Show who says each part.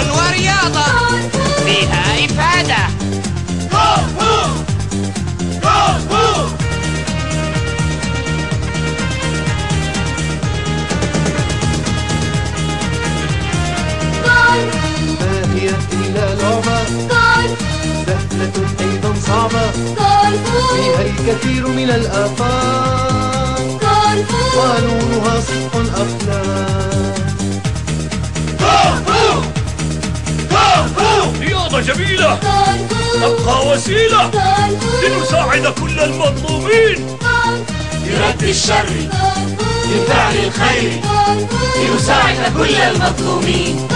Speaker 1: ورياضة فيها إفادة
Speaker 2: ما هي إلا لعبة سهلة أيضا صعبة فيها الكثير من الآفات قانونها صدق أفلام
Speaker 3: جميلة. أبقى وسيلة. لنساعد كل المظلومين.
Speaker 4: برد الشر. لفعل الخير. لنساعد كل المظلومين.